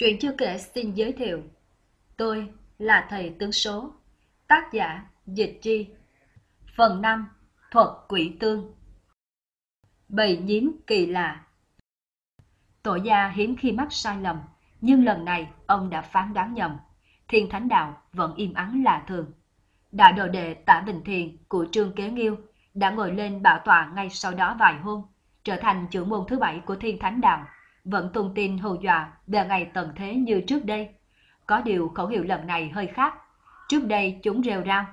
Truyện chưa kể xin giới thiệu. Tôi là thầy tướng số. Tác giả Dịch Chi. Phần 5. Thuật quỷ tương. Bầy nhím kỳ lạ. Tổ gia hiếm khi mắc sai lầm, nhưng lần này ông đã phán đoán nhầm. Thiên Thánh Đạo vẫn im ắng lạ thường. Đại đồ đệ Tả Bình Thiền của Trương Kế Nghiêu đã ngồi lên bảo tọa ngay sau đó vài hôm, trở thành trưởng môn thứ bảy của Thiên Thánh Đạo vẫn tung tin hù dọa về ngày tận thế như trước đây. Có điều khẩu hiệu lần này hơi khác. Trước đây chúng rêu rao,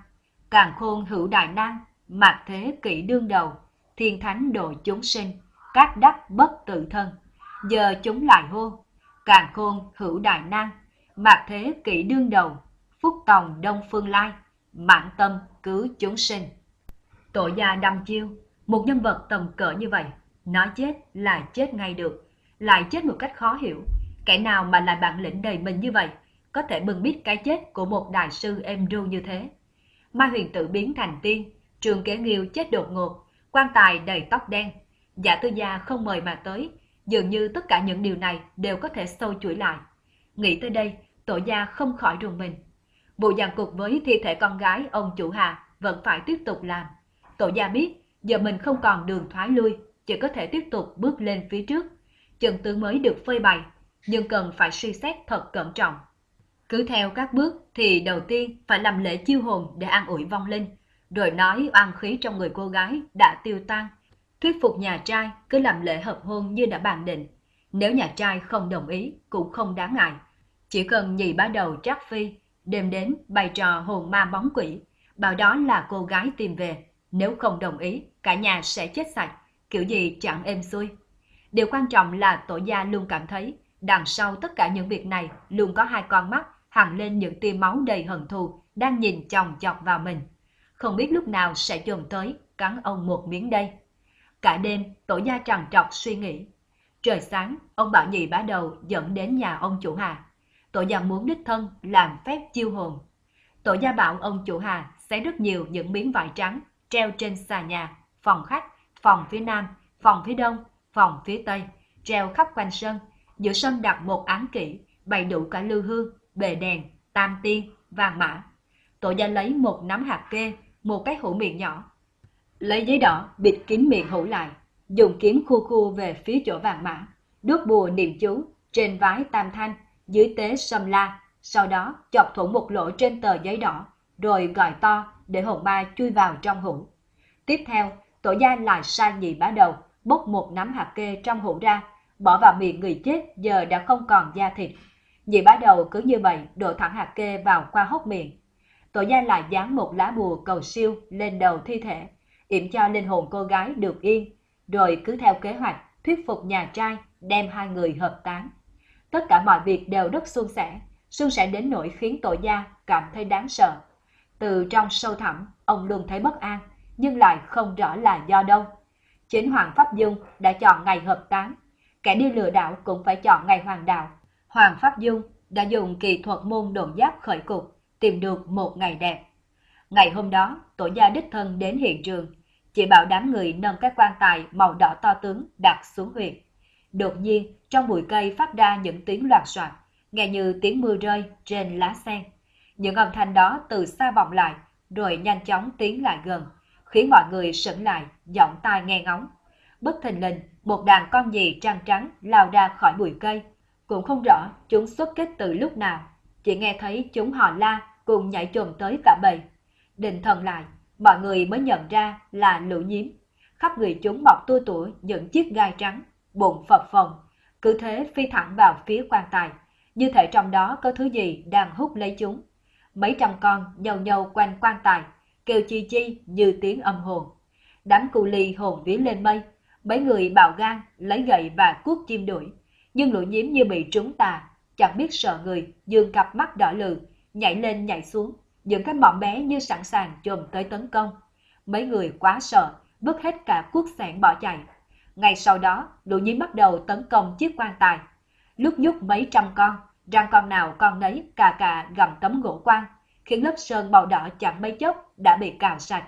càng khôn hữu đại năng, mạc thế kỷ đương đầu, thiên thánh độ chúng sinh, các đắc bất tự thân. Giờ chúng lại hô, càng khôn hữu đại năng, mạc thế kỷ đương đầu, phúc tòng đông phương lai, mãn tâm cứu chúng sinh. Tổ gia đâm chiêu, một nhân vật tầm cỡ như vậy, nói chết là chết ngay được lại chết một cách khó hiểu. Kẻ nào mà lại bản lĩnh đầy mình như vậy, có thể bừng biết cái chết của một đại sư em ru như thế. Mai huyền tử biến thành tiên, trường kế nghiêu chết đột ngột, quan tài đầy tóc đen. Giả tư gia không mời mà tới, dường như tất cả những điều này đều có thể sâu chuỗi lại. Nghĩ tới đây, tổ gia không khỏi rùng mình. Vụ giàn cục với thi thể con gái ông chủ Hà vẫn phải tiếp tục làm. Tổ gia biết, giờ mình không còn đường thoái lui, chỉ có thể tiếp tục bước lên phía trước chân tướng mới được phơi bày, nhưng cần phải suy xét thật cẩn trọng. Cứ theo các bước thì đầu tiên phải làm lễ chiêu hồn để an ủi vong linh, rồi nói oan khí trong người cô gái đã tiêu tan. Thuyết phục nhà trai cứ làm lễ hợp hôn như đã bàn định. Nếu nhà trai không đồng ý cũng không đáng ngại. Chỉ cần nhị bá đầu trác phi, đêm đến bày trò hồn ma bóng quỷ, bảo đó là cô gái tìm về. Nếu không đồng ý, cả nhà sẽ chết sạch, kiểu gì chẳng êm xuôi. Điều quan trọng là tổ gia luôn cảm thấy đằng sau tất cả những việc này luôn có hai con mắt hằng lên những tia máu đầy hận thù đang nhìn chòng chọc vào mình. Không biết lúc nào sẽ dồn tới cắn ông một miếng đây. Cả đêm, tổ gia trằn trọc suy nghĩ. Trời sáng, ông bảo nhị bá đầu dẫn đến nhà ông chủ Hà. Tổ gia muốn đích thân làm phép chiêu hồn. Tổ gia bảo ông chủ Hà xé rất nhiều những miếng vải trắng treo trên xà nhà, phòng khách, phòng phía nam, phòng phía đông phòng phía tây, treo khắp quanh sân. Giữa sân đặt một án kỷ, bày đủ cả lưu hương, bề đèn, tam tiên, vàng mã. Tổ gia lấy một nắm hạt kê, một cái hũ miệng nhỏ. Lấy giấy đỏ bịt kín miệng hũ lại, dùng kiếm khu khu về phía chỗ vàng mã, đốt bùa niệm chú trên vái tam thanh, dưới tế sâm la, sau đó chọc thủng một lỗ trên tờ giấy đỏ, rồi gọi to để hồn ma chui vào trong hũ. Tiếp theo, tổ gia lại sai nhị bá đầu, bốc một nắm hạt kê trong hũ ra, bỏ vào miệng người chết giờ đã không còn da thịt. Nhị bá đầu cứ như vậy đổ thẳng hạt kê vào qua hốc miệng. Tổ gia lại dán một lá bùa cầu siêu lên đầu thi thể, yểm cho linh hồn cô gái được yên, rồi cứ theo kế hoạch thuyết phục nhà trai đem hai người hợp tán. Tất cả mọi việc đều rất suôn sẻ, suôn sẻ đến nỗi khiến tổ gia cảm thấy đáng sợ. Từ trong sâu thẳm, ông luôn thấy bất an, nhưng lại không rõ là do đâu. Chính Hoàng Pháp Dung đã chọn ngày hợp tán. Kẻ đi lừa đảo cũng phải chọn ngày hoàng đạo. Hoàng Pháp Dung đã dùng kỳ thuật môn độn giáp khởi cục, tìm được một ngày đẹp. Ngày hôm đó, tổ gia đích thân đến hiện trường, chỉ bảo đám người nâng cái quan tài màu đỏ to tướng đặt xuống huyệt. Đột nhiên, trong bụi cây phát ra những tiếng loạt soạt, nghe như tiếng mưa rơi trên lá sen. Những âm thanh đó từ xa vọng lại, rồi nhanh chóng tiến lại gần khiến mọi người sững lại, giọng tai nghe ngóng. Bất thình lình, một đàn con gì trăng trắng lao ra khỏi bụi cây. Cũng không rõ chúng xuất kích từ lúc nào, chỉ nghe thấy chúng hò la cùng nhảy chồm tới cả bầy. Định thần lại, mọi người mới nhận ra là lũ nhím. Khắp người chúng mọc tua tủa những chiếc gai trắng, bụng phập phồng, cứ thế phi thẳng vào phía quan tài, như thể trong đó có thứ gì đang hút lấy chúng. Mấy trăm con nhầu nhầu quanh quan tài, kêu chi chi như tiếng âm hồn. Đám cu ly hồn vía lên mây, mấy người bạo gan lấy gậy và cuốc chim đuổi, nhưng lũ nhím như bị trúng tà, chẳng biết sợ người, dương cặp mắt đỏ lừ, nhảy lên nhảy xuống, những cái mỏm bé như sẵn sàng chồm tới tấn công. Mấy người quá sợ, vứt hết cả cuốc sẻn bỏ chạy. Ngay sau đó, lũ nhím bắt đầu tấn công chiếc quan tài. Lúc nhúc mấy trăm con, răng con nào con nấy cà cà gầm tấm gỗ quan, khiến lớp sơn màu đỏ chẳng mấy chốc đã bị cào sạch.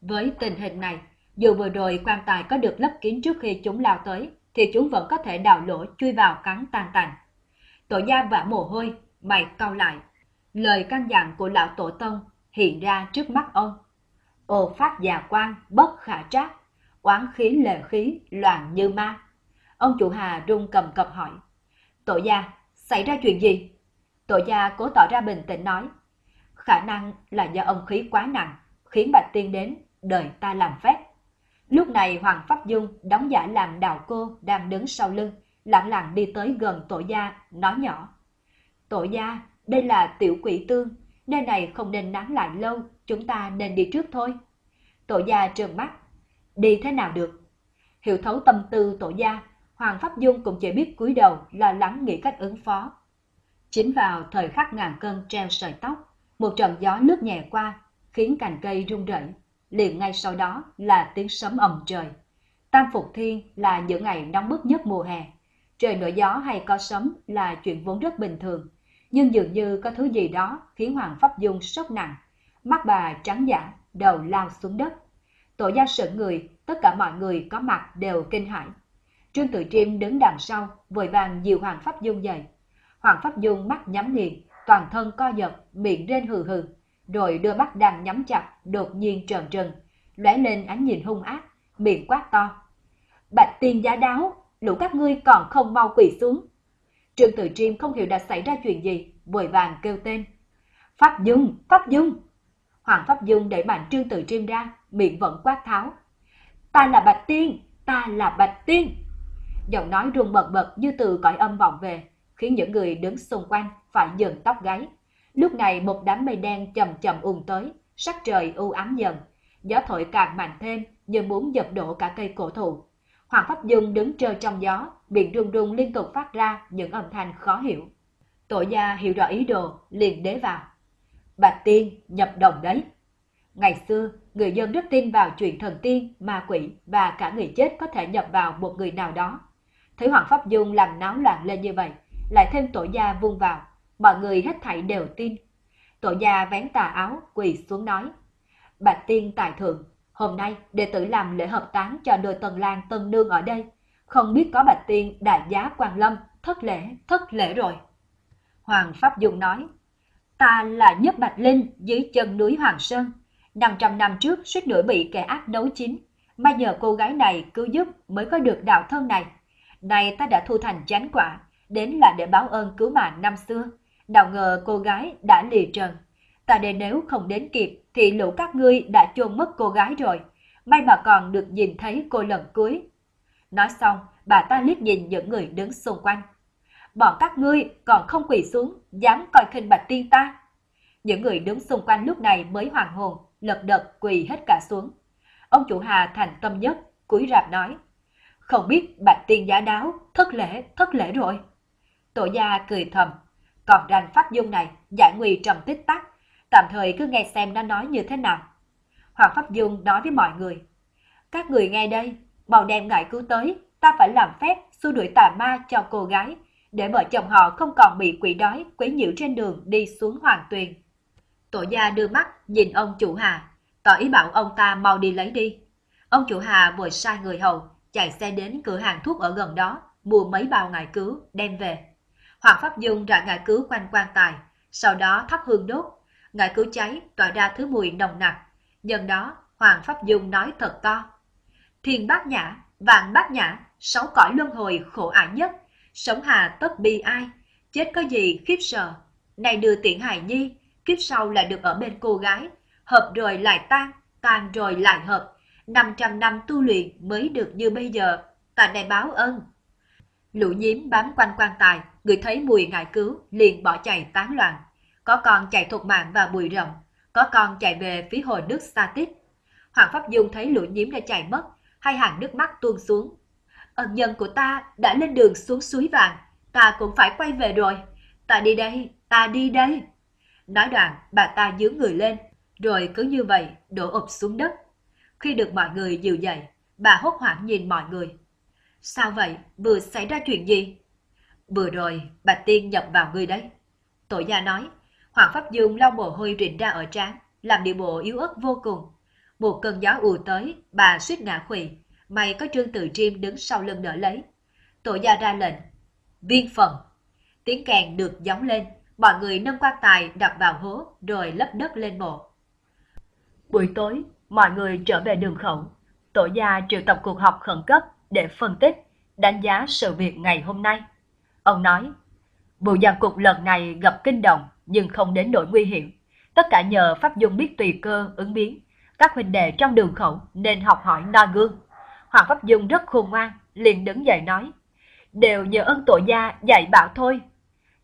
Với tình hình này, dù vừa rồi quan tài có được lấp kín trước khi chúng lao tới, thì chúng vẫn có thể đào lỗ chui vào cắn tan tành. Tổ gia vã mồ hôi, mày cau lại. Lời căn dặn của lão tổ tông hiện ra trước mắt ông. Ô phát già quan, bất khả trác, oán khí lệ khí, loạn như ma. Ông chủ Hà run cầm cập hỏi. Tổ gia, xảy ra chuyện gì? Tổ gia cố tỏ ra bình tĩnh nói. Khả năng là do âm khí quá nặng, khiến Bạch Tiên đến, đợi ta làm phép. Lúc này Hoàng Pháp Dung đóng giả làm đào cô đang đứng sau lưng, lặng lặng đi tới gần tổ gia, nói nhỏ. Tổ gia, đây là tiểu quỷ tương, nơi này không nên nán lại lâu, chúng ta nên đi trước thôi. Tổ gia trợn mắt, đi thế nào được? Hiểu thấu tâm tư tổ gia, Hoàng Pháp Dung cũng chỉ biết cúi đầu lo lắng nghĩ cách ứng phó. Chính vào thời khắc ngàn cân treo sợi tóc, một trận gió lướt nhẹ qua, khiến cành cây rung rẩy. Liền ngay sau đó là tiếng sấm ầm trời. Tam Phục Thiên là những ngày nóng bức nhất mùa hè. Trời nổi gió hay có sấm là chuyện vốn rất bình thường. Nhưng dường như có thứ gì đó khiến Hoàng Pháp Dung sốc nặng. Mắt bà trắng giả, đầu lao xuống đất. Tổ gia sợ người, tất cả mọi người có mặt đều kinh hãi. Trương Tự Chiêm đứng đằng sau, vội vàng dìu Hoàng Pháp Dung dậy. Hoàng Pháp Dung mắt nhắm nghiền, toàn thân co giật, miệng rên hừ hừ, rồi đôi mắt đang nhắm chặt, đột nhiên trợn trừng, lóe lên ánh nhìn hung ác, miệng quát to. Bạch tiên giá đáo, lũ các ngươi còn không mau quỳ xuống. Trương Tử Triêm không hiểu đã xảy ra chuyện gì, vội vàng kêu tên. Pháp Dung, Pháp Dung. Hoàng Pháp Dung đẩy mạnh Trương tử triêm ra, miệng vẫn quát tháo. Ta là Bạch Tiên, ta là Bạch Tiên. Giọng nói rung bật bật như từ cõi âm vọng về, khiến những người đứng xung quanh phải dừng tóc gáy. Lúc này một đám mây đen chậm chậm ùn tới, sắc trời u ám dần. Gió thổi càng mạnh thêm như muốn dập đổ cả cây cổ thụ. Hoàng Pháp Dung đứng trơ trong gió, miệng rung rung liên tục phát ra những âm thanh khó hiểu. Tổ gia hiểu rõ ý đồ, liền đế vào. Bạch tiên nhập đồng đấy. Ngày xưa, người dân rất tin vào chuyện thần tiên, ma quỷ và cả người chết có thể nhập vào một người nào đó. Thấy Hoàng Pháp Dung làm náo loạn lên như vậy, lại thêm tổ gia vung vào, mọi người hết thảy đều tin. Tổ gia vén tà áo, quỳ xuống nói. Bạch tiên tài thượng, hôm nay đệ tử làm lễ hợp tán cho đôi tần lang tân nương ở đây. Không biết có bạch tiên đại giá quan lâm, thất lễ, thất lễ rồi. Hoàng Pháp Dung nói, ta là nhất Bạch Linh dưới chân núi Hoàng Sơn. 500 năm trước suýt nữa bị kẻ ác nấu chín. May nhờ cô gái này cứu giúp mới có được đạo thân này. Nay ta đã thu thành chánh quả, đến là để báo ơn cứu mạng năm xưa. Nào ngờ cô gái đã lì trần. Ta đây nếu không đến kịp thì lũ các ngươi đã chôn mất cô gái rồi. May mà còn được nhìn thấy cô lần cuối. Nói xong, bà ta liếc nhìn những người đứng xung quanh. Bọn các ngươi còn không quỳ xuống, dám coi khinh bạch tiên ta. Những người đứng xung quanh lúc này mới hoàng hồn, lật đật quỳ hết cả xuống. Ông chủ Hà thành tâm nhất, cúi rạp nói. Không biết bạch tiên giả đáo, thất lễ, thất lễ rồi. Tổ gia cười thầm, còn ranh pháp dung này giải nguy trầm tích tắc, tạm thời cứ nghe xem nó nói như thế nào. Hoàng Pháp Dung nói với mọi người, các người nghe đây, mau đem ngại cứu tới, ta phải làm phép xua đuổi tà ma cho cô gái, để vợ chồng họ không còn bị quỷ đói quấy nhiễu trên đường đi xuống hoàng tuyền. Tổ gia đưa mắt nhìn ông chủ Hà, tỏ ý bảo ông ta mau đi lấy đi. Ông chủ Hà vội sai người hầu, chạy xe đến cửa hàng thuốc ở gần đó, mua mấy bao ngải cứu, đem về. Hoàng Pháp Dung rải ngải cứu quanh quan tài, sau đó thắp hương đốt. Ngải cứu cháy tỏa ra thứ mùi nồng nặc. Nhân đó, Hoàng Pháp Dung nói thật to. Thiên bát nhã, vạn bát nhã, sáu cõi luân hồi khổ ải nhất, sống hà tất bi ai, chết có gì khiếp sợ. Này đưa tiện hài nhi, kiếp sau lại được ở bên cô gái, hợp rồi lại tan, tan rồi lại hợp. 500 năm tu luyện mới được như bây giờ, ta này báo ơn. Lũ nhím bám quanh quan tài, người thấy mùi ngại cứu, liền bỏ chạy tán loạn. Có con chạy thuộc mạng vào bụi rậm, có con chạy về phía hồ nước xa tích. Hoàng Pháp Dung thấy lũ nhiễm đã chạy mất, hai hàng nước mắt tuôn xuống. Ân nhân của ta đã lên đường xuống suối vàng, ta cũng phải quay về rồi. Ta đi đây, ta đi đây. Nói đoạn, bà ta dướng người lên, rồi cứ như vậy đổ ụp xuống đất. Khi được mọi người dìu dậy, bà hốt hoảng nhìn mọi người. Sao vậy? Vừa xảy ra chuyện gì? Vừa rồi, Bạch Tiên nhập vào người đấy. Tổ gia nói, Hoàng Pháp Dương lau mồ hôi rịn ra ở trán, làm điệu bộ yếu ớt vô cùng. Một cơn gió ùa tới, bà suýt ngã quỵ, may có Trương Tự Chiêm đứng sau lưng đỡ lấy. Tổ gia ra lệnh, viên phần. Tiếng kèn được gióng lên, mọi người nâng quan tài đặt vào hố rồi lấp đất lên mộ. Buổi tối, mọi người trở về đường khẩu. Tổ gia triệu tập cuộc họp khẩn cấp để phân tích, đánh giá sự việc ngày hôm nay. Ông nói, vụ giàn cục lần này gặp kinh động nhưng không đến nỗi nguy hiểm. Tất cả nhờ Pháp Dung biết tùy cơ, ứng biến. Các huynh đệ trong đường khẩu nên học hỏi noi gương. Hoàng Pháp Dung rất khôn ngoan, liền đứng dậy nói, đều nhờ ơn tổ gia dạy bảo thôi.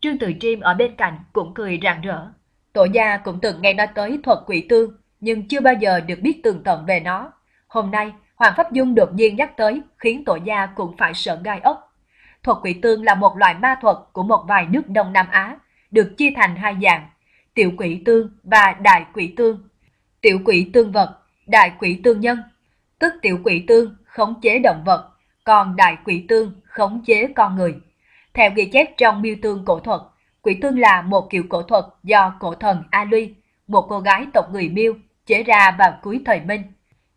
Trương Từ Chiêm ở bên cạnh cũng cười rạng rỡ. Tổ gia cũng từng nghe nói tới thuật quỷ tương, nhưng chưa bao giờ được biết tường tận về nó. Hôm nay, Hoàng Pháp Dung đột nhiên nhắc tới khiến tổ gia cũng phải sợ gai ốc. Thuật quỷ tương là một loại ma thuật của một vài nước Đông Nam Á, được chia thành hai dạng, tiểu quỷ tương và đại quỷ tương. Tiểu quỷ tương vật, đại quỷ tương nhân, tức tiểu quỷ tương khống chế động vật, còn đại quỷ tương khống chế con người. Theo ghi chép trong miêu tương cổ thuật, quỷ tương là một kiểu cổ thuật do cổ thần A Luy, một cô gái tộc người miêu, chế ra vào cuối thời Minh.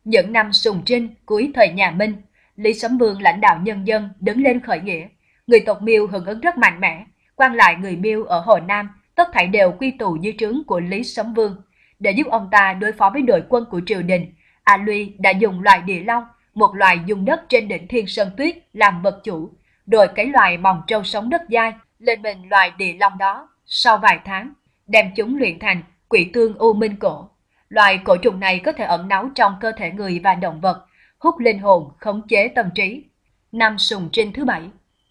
Những năm sùng trinh cuối thời nhà Minh, Lý Sấm Vương lãnh đạo nhân dân đứng lên khởi nghĩa. Người tộc miêu hưởng ứng rất mạnh mẽ, quan lại người miêu ở Hồ Nam tất thảy đều quy tụ dưới trướng của Lý Sấm Vương. Để giúp ông ta đối phó với đội quân của triều đình, A Luy đã dùng loài địa long, một loài dùng đất trên đỉnh Thiên Sơn Tuyết làm vật chủ, rồi cái loài mòng trâu sống đất dai lên mình loài địa long đó sau vài tháng, đem chúng luyện thành quỷ tương u minh cổ. Loài cổ trùng này có thể ẩn náu trong cơ thể người và động vật, hút linh hồn, khống chế tâm trí. Năm sùng trinh thứ bảy,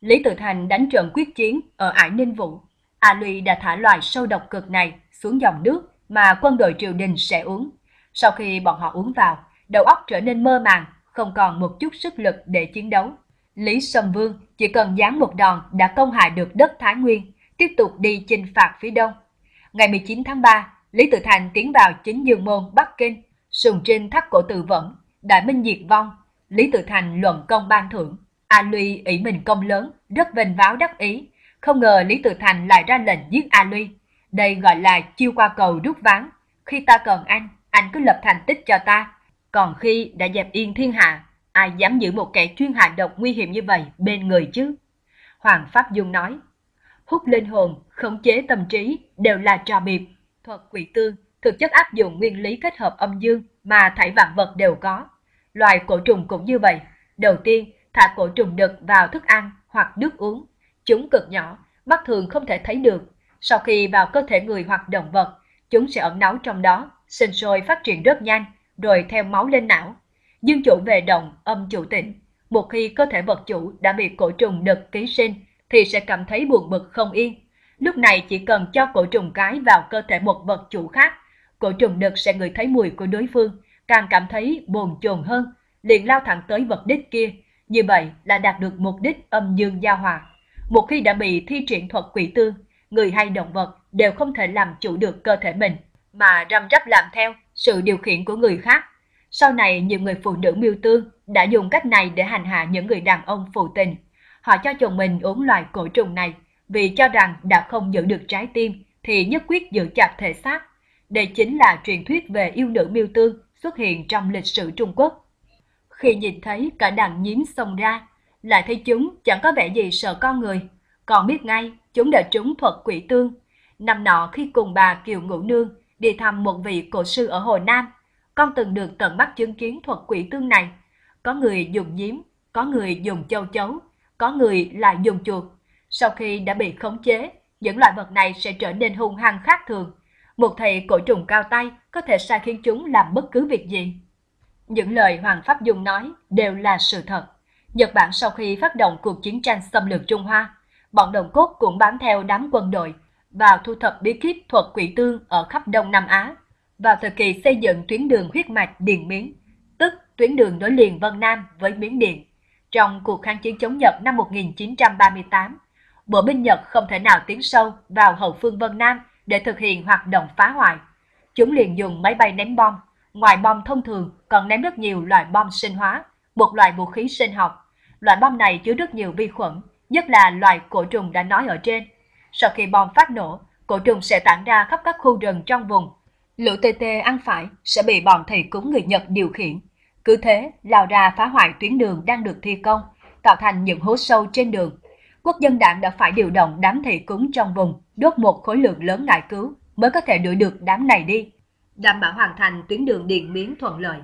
Lý Tự Thành đánh trận quyết chiến ở Ải Ninh Vũ. A Luy đã thả loài sâu độc cực này xuống dòng nước mà quân đội triều đình sẽ uống. Sau khi bọn họ uống vào, đầu óc trở nên mơ màng, không còn một chút sức lực để chiến đấu. Lý Sâm Vương chỉ cần giáng một đòn đã công hại được đất Thái Nguyên, tiếp tục đi chinh phạt phía đông. Ngày 19 tháng 3, Lý Tự Thành tiến vào chính dương môn Bắc Kinh, sùng trinh thắt cổ tự vẫn, đại minh diệt vong. Lý Tự Thành luận công ban thưởng. A Luy ý mình công lớn, rất vinh váo đắc ý. Không ngờ Lý Tự Thành lại ra lệnh giết A Luy. Đây gọi là chiêu qua cầu rút ván. Khi ta cần anh, anh cứ lập thành tích cho ta. Còn khi đã dẹp yên thiên hạ, ai dám giữ một kẻ chuyên hạ độc nguy hiểm như vậy bên người chứ? Hoàng Pháp Dung nói, hút linh hồn, khống chế tâm trí đều là trò biệp. Thuật quỷ tương thực chất áp dụng nguyên lý kết hợp âm dương mà thảy vạn vật đều có. Loài cổ trùng cũng như vậy. Đầu tiên, thả cổ trùng đực vào thức ăn hoặc nước uống. Chúng cực nhỏ, mắt thường không thể thấy được. Sau khi vào cơ thể người hoặc động vật, chúng sẽ ẩn náu trong đó, sinh sôi phát triển rất nhanh, rồi theo máu lên não. Dương chủ về động, âm chủ tịnh. Một khi cơ thể vật chủ đã bị cổ trùng đực ký sinh, thì sẽ cảm thấy buồn bực không yên. Lúc này chỉ cần cho cổ trùng cái vào cơ thể một vật chủ khác, cổ trùng đực sẽ ngửi thấy mùi của đối phương, càng cảm thấy bồn chồn hơn, liền lao thẳng tới vật đích kia. Như vậy là đạt được mục đích âm dương giao hòa. Một khi đã bị thi triển thuật quỷ tương, người hay động vật đều không thể làm chủ được cơ thể mình, mà răm rắp làm theo sự điều khiển của người khác. Sau này nhiều người phụ nữ miêu tương đã dùng cách này để hành hạ những người đàn ông phụ tình. Họ cho chồng mình uống loại cổ trùng này vì cho rằng đã không giữ được trái tim thì nhất quyết giữ chặt thể xác. Đây chính là truyền thuyết về yêu nữ miêu tương xuất hiện trong lịch sử Trung Quốc. Khi nhìn thấy cả đàn nhím xông ra, lại thấy chúng chẳng có vẻ gì sợ con người, còn biết ngay chúng đã trúng thuật quỷ tương. Năm nọ khi cùng bà Kiều Ngũ Nương đi thăm một vị cổ sư ở Hồ Nam, con từng được tận mắt chứng kiến thuật quỷ tương này. Có người dùng nhím, có người dùng châu chấu, có người lại dùng chuột. Sau khi đã bị khống chế, những loại vật này sẽ trở nên hung hăng khác thường. Một thầy cổ trùng cao tay có thể sai khiến chúng làm bất cứ việc gì. Những lời Hoàng Pháp Dung nói đều là sự thật. Nhật Bản sau khi phát động cuộc chiến tranh xâm lược Trung Hoa, bọn đồng cốt cũng bám theo đám quân đội vào thu thập bí kíp thuật quỷ tương ở khắp Đông Nam Á. Vào thời kỳ xây dựng tuyến đường huyết mạch Điền Miến, tức tuyến đường nối liền Vân Nam với Miến Điện. Trong cuộc kháng chiến chống Nhật năm 1938, bộ binh Nhật không thể nào tiến sâu vào hậu phương Vân Nam để thực hiện hoạt động phá hoại. Chúng liền dùng máy bay ném bom. Ngoài bom thông thường còn ném rất nhiều loại bom sinh hóa, một loại vũ khí sinh học. Loại bom này chứa rất nhiều vi khuẩn, nhất là loại cổ trùng đã nói ở trên. Sau khi bom phát nổ, cổ trùng sẽ tản ra khắp các khu rừng trong vùng. Lũ tê tê ăn phải sẽ bị bọn thầy cúng người Nhật điều khiển. Cứ thế, lao ra phá hoại tuyến đường đang được thi công, tạo thành những hố sâu trên đường. quốc dân đảng đã phải điều động đám thầy cúng trong vùng đốt một khối lượng lớn ngải cứu mới có thể đuổi được đám này đi, đảm bảo hoàn thành tuyến đường điện miến thuận lợi.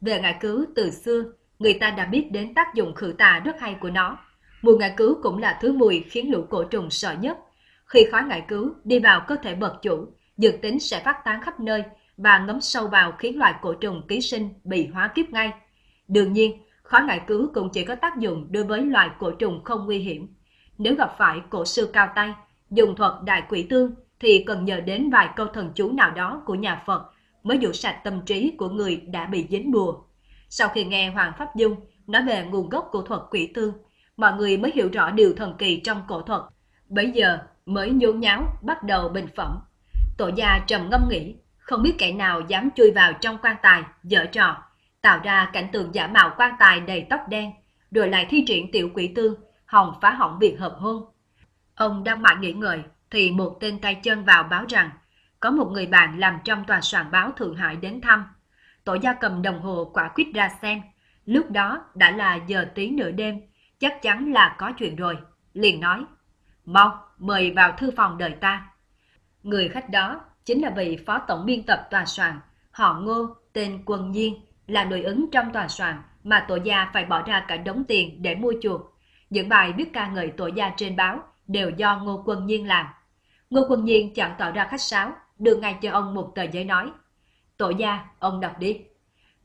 Về ngải cứu từ xưa, người ta đã biết đến tác dụng khử tà rất hay của nó. Mùi ngải cứu cũng là thứ mùi khiến lũ cổ trùng sợ nhất. Khi khói ngải cứu đi vào cơ thể vật chủ, dược tính sẽ phát tán khắp nơi và ngấm sâu vào khiến loài cổ trùng ký sinh bị hóa kiếp ngay. Đương nhiên, khói ngải cứu cũng chỉ có tác dụng đối với loài cổ trùng không nguy hiểm. Nếu gặp phải cổ sư cao tay, dùng thuật đại quỷ tương thì cần nhờ đến vài câu thần chú nào đó của nhà Phật mới dụ sạch tâm trí của người đã bị dính bùa. Sau khi nghe Hoàng Pháp Dung nói về nguồn gốc của thuật quỷ tương, mọi người mới hiểu rõ điều thần kỳ trong cổ thuật. Bây giờ mới nhốn nháo bắt đầu bình phẩm. Tổ gia trầm ngâm nghĩ, không biết kẻ nào dám chui vào trong quan tài, dở trò, tạo ra cảnh tượng giả mạo quan tài đầy tóc đen, rồi lại thi triển tiểu quỷ tương, hòng phá hỏng việc hợp hôn. Ông đang mãi nghĩ ngợi, thì một tên tay chân vào báo rằng có một người bạn làm trong tòa soạn báo Thượng Hải đến thăm. Tổ gia cầm đồng hồ quả quyết ra xem. Lúc đó đã là giờ tí nửa đêm, chắc chắn là có chuyện rồi. Liền nói, mau, mời vào thư phòng đợi ta. Người khách đó chính là vị phó tổng biên tập tòa soạn, họ ngô, tên Quân Nhiên, là nội ứng trong tòa soạn mà tổ gia phải bỏ ra cả đống tiền để mua chuộc. Những bài viết ca ngợi tổ gia trên báo đều do Ngô Quân Nhiên làm. Ngô Quân Nhiên chẳng tỏ ra khách sáo, đưa ngay cho ông một tờ giấy nói. Tổ gia, ông đọc đi.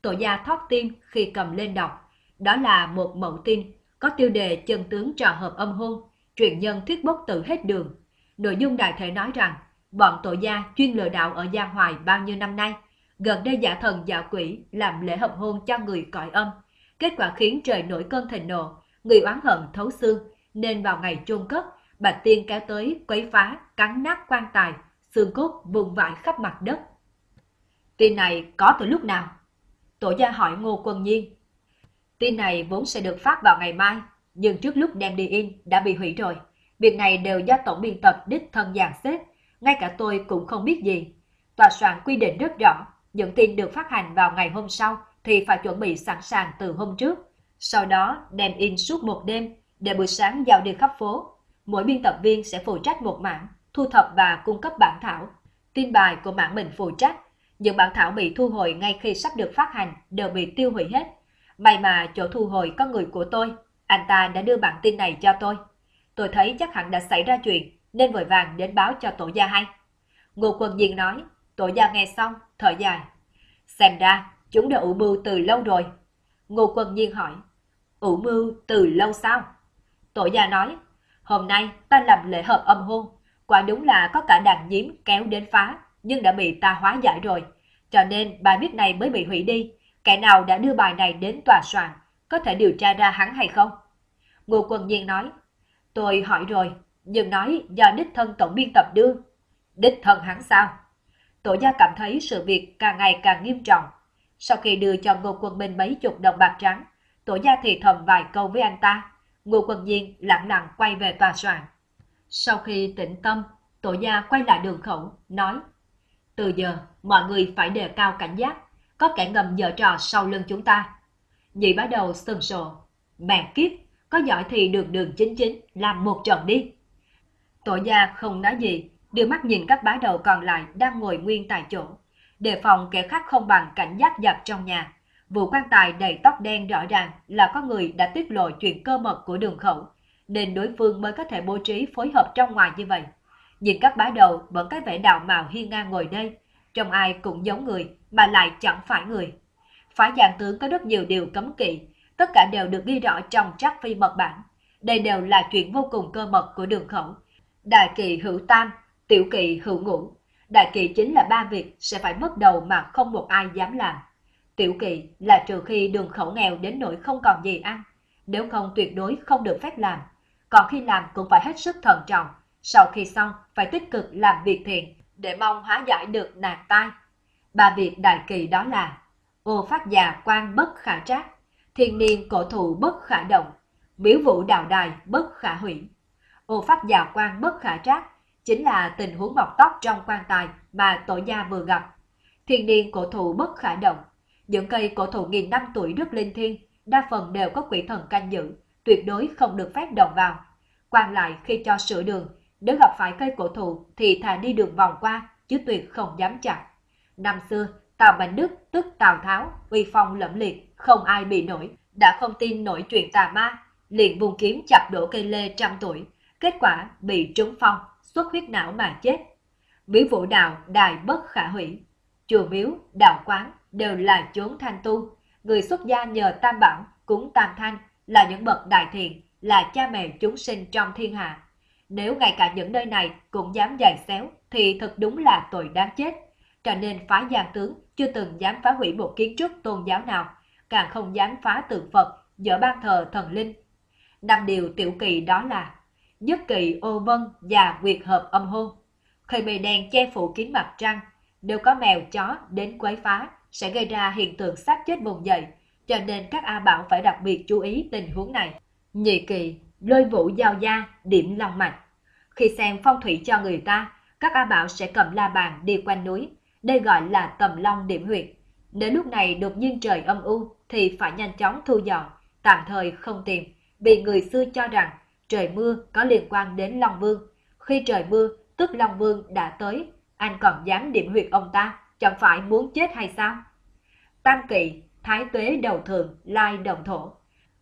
Tổ gia thoát tim khi cầm lên đọc. Đó là một mẫu tin, có tiêu đề chân tướng trò hợp âm hôn, truyền nhân thuyết bốc tự hết đường. Nội dung đại thể nói rằng, bọn tổ gia chuyên lừa đảo ở Giang Hoài bao nhiêu năm nay, gần đây giả thần giả quỷ làm lễ hợp hôn cho người cõi âm. Kết quả khiến trời nổi cơn thịnh nộ, người oán hận thấu xương, nên vào ngày chôn cất, Bạch Tiên kéo tới quấy phá, cắn nát quan tài, xương cốt vùng vãi khắp mặt đất. Tin này có từ lúc nào? Tổ gia hỏi Ngô Quân Nhiên. Tin này vốn sẽ được phát vào ngày mai, nhưng trước lúc đem đi in đã bị hủy rồi. Việc này đều do tổng biên tập đích thân dàn xếp, ngay cả tôi cũng không biết gì. Tòa soạn quy định rất rõ, những tin được phát hành vào ngày hôm sau thì phải chuẩn bị sẵn sàng từ hôm trước. Sau đó đem in suốt một đêm, để buổi sáng giao đi khắp phố. Mỗi biên tập viên sẽ phụ trách một mảng, thu thập và cung cấp bản thảo. Tin bài của mảng mình phụ trách. Những bản thảo bị thu hồi ngay khi sắp được phát hành đều bị tiêu hủy hết. May mà chỗ thu hồi có người của tôi, anh ta đã đưa bản tin này cho tôi. Tôi thấy chắc hẳn đã xảy ra chuyện, nên vội vàng đến báo cho tổ gia hay. Ngô Quân Diên nói, tổ gia nghe xong, thở dài. Xem ra, chúng đã ủ mưu từ lâu rồi. Ngô Quân Nhiên hỏi, ủ mưu từ lâu sao? Tổ gia nói, hôm nay ta làm lễ hợp âm hôn, quả đúng là có cả đàn nhím kéo đến phá, nhưng đã bị ta hóa giải rồi. Cho nên bài viết này mới bị hủy đi. Kẻ nào đã đưa bài này đến tòa soạn, có thể điều tra ra hắn hay không? Ngô Quân Nhiên nói, tôi hỏi rồi, nhưng nói do đích thân tổng biên tập đưa. Đích thân hắn sao? Tổ gia cảm thấy sự việc càng ngày càng nghiêm trọng. Sau khi đưa cho Ngô Quân Minh mấy chục đồng bạc trắng, tổ gia thì thầm vài câu với anh ta. Ngô Quân Nhiên lặng lặng quay về tòa soạn. Sau khi tĩnh tâm, tổ gia quay lại đường khẩu, nói Từ giờ, mọi người phải đề cao cảnh giác, có kẻ ngầm dở trò sau lưng chúng ta. Nhị bá đầu sừng sộ, mẹ kiếp, có giỏi thì đường đường chính chính, làm một trận đi. Tổ gia không nói gì, đưa mắt nhìn các bá đầu còn lại đang ngồi nguyên tại chỗ, đề phòng kẻ khác không bằng cảnh giác giặc trong nhà. Vụ quan tài đầy tóc đen rõ ràng là có người đã tiết lộ chuyện cơ mật của đường khẩu, nên đối phương mới có thể bố trí phối hợp trong ngoài như vậy. Nhìn các bá đầu vẫn cái vẻ đạo mạo hiên ngang ngồi đây, trong ai cũng giống người mà lại chẳng phải người. Phá giang tướng có rất nhiều điều cấm kỵ, tất cả đều được ghi rõ trong trắc phi mật bản. Đây đều là chuyện vô cùng cơ mật của đường khẩu. Đại kỳ hữu tam, tiểu kỳ hữu ngũ. Đại kỳ chính là ba việc sẽ phải mất đầu mà không một ai dám làm. Tiểu kỳ là trừ khi đường khẩu nghèo đến nỗi không còn gì ăn, nếu không tuyệt đối không được phép làm. Còn khi làm cũng phải hết sức thận trọng, sau khi xong phải tích cực làm việc thiện để mong hóa giải được nạn tai. Ba việc đại kỳ đó là ô phát già quan bất khả trác, thiên niên cổ thụ bất khả động, biểu vũ đạo đài bất khả hủy. Ô phát già quan bất khả trác chính là tình huống mọc tóc trong quan tài mà tổ gia vừa gặp. Thiên niên cổ thụ bất khả động, những cây cổ thụ nghìn năm tuổi rất linh thiêng, đa phần đều có quỷ thần canh giữ, tuyệt đối không được phép động vào. quan lại khi cho sửa đường, nếu gặp phải cây cổ thụ thì thà đi đường vòng qua, chứ tuyệt không dám chặt. Năm xưa, Tào Mạnh Đức tức Tào Tháo, uy phong lẫm liệt, không ai bị nổi, đã không tin nổi chuyện tà ma, liền vùng kiếm chặt đổ cây lê trăm tuổi, kết quả bị trúng phong, xuất huyết não mà chết. Miếu vũ đạo đài bất khả hủy, chùa miếu, đạo quán đều là chốn thanh tu, người xuất gia nhờ tam bảo, cúng tam thanh là những bậc đại thiện, là cha mẹ chúng sinh trong thiên hạ. Nếu ngay cả những nơi này cũng dám giày xéo thì thật đúng là tội đáng chết. Cho nên phái giang tướng chưa từng dám phá hủy một kiến trúc tôn giáo nào, càng không dám phá tượng Phật, dỡ ban thờ thần linh. Năm điều tiểu kỳ đó là nhất kỳ ô vân và quyệt hợp âm hôn. Khơi mây đen che phủ kín mặt trăng, nếu có mèo chó đến quấy phá sẽ gây ra hiện tượng sát chết vùng dậy, cho nên các A Bảo phải đặc biệt chú ý tình huống này. Nhị kỳ, lôi vũ giao gia, điểm long mạch. Khi xem phong thủy cho người ta, các A Bảo sẽ cầm la bàn đi quanh núi, đây gọi là tầm long điểm huyệt. Nếu lúc này đột nhiên trời âm u thì phải nhanh chóng thu dọn, tạm thời không tìm, vì người xưa cho rằng trời mưa có liên quan đến Long Vương. Khi trời mưa, tức Long Vương đã tới, anh còn dám điểm huyệt ông ta, chẳng phải muốn chết hay sao? Tam kỵ, thái tuế đầu thường, lai đồng thổ.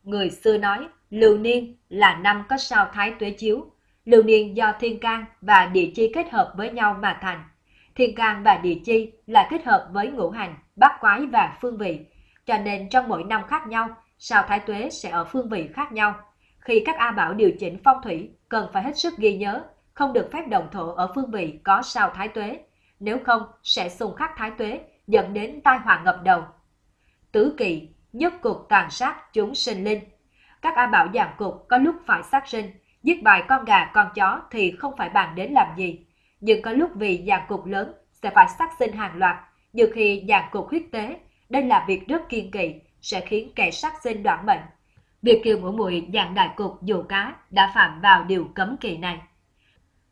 Người xưa nói, lưu niên là năm có sao thái tuế chiếu. Lưu niên do thiên can và địa chi kết hợp với nhau mà thành. Thiên can và địa chi là kết hợp với ngũ hành, bát quái và phương vị. Cho nên trong mỗi năm khác nhau, sao thái tuế sẽ ở phương vị khác nhau. Khi các A Bảo điều chỉnh phong thủy, cần phải hết sức ghi nhớ, không được phép đồng thổ ở phương vị có sao thái tuế. Nếu không, sẽ xung khắc thái tuế, dẫn đến tai họa ngập đầu. Tứ kỳ, nhất cục tàn sát chúng sinh linh. Các A Bảo giàn cục có lúc phải sát sinh, giết vài con gà con chó thì không phải bàn đến làm gì. Nhưng có lúc vì giàn cục lớn sẽ phải sát sinh hàng loạt, như khi giàn cục huyết tế. Đây là việc rất kiên kỳ, sẽ khiến kẻ sát sinh đoạn mệnh. Việc kiều mũi muội dạng đại cục dù cá đã phạm vào điều cấm kỳ này.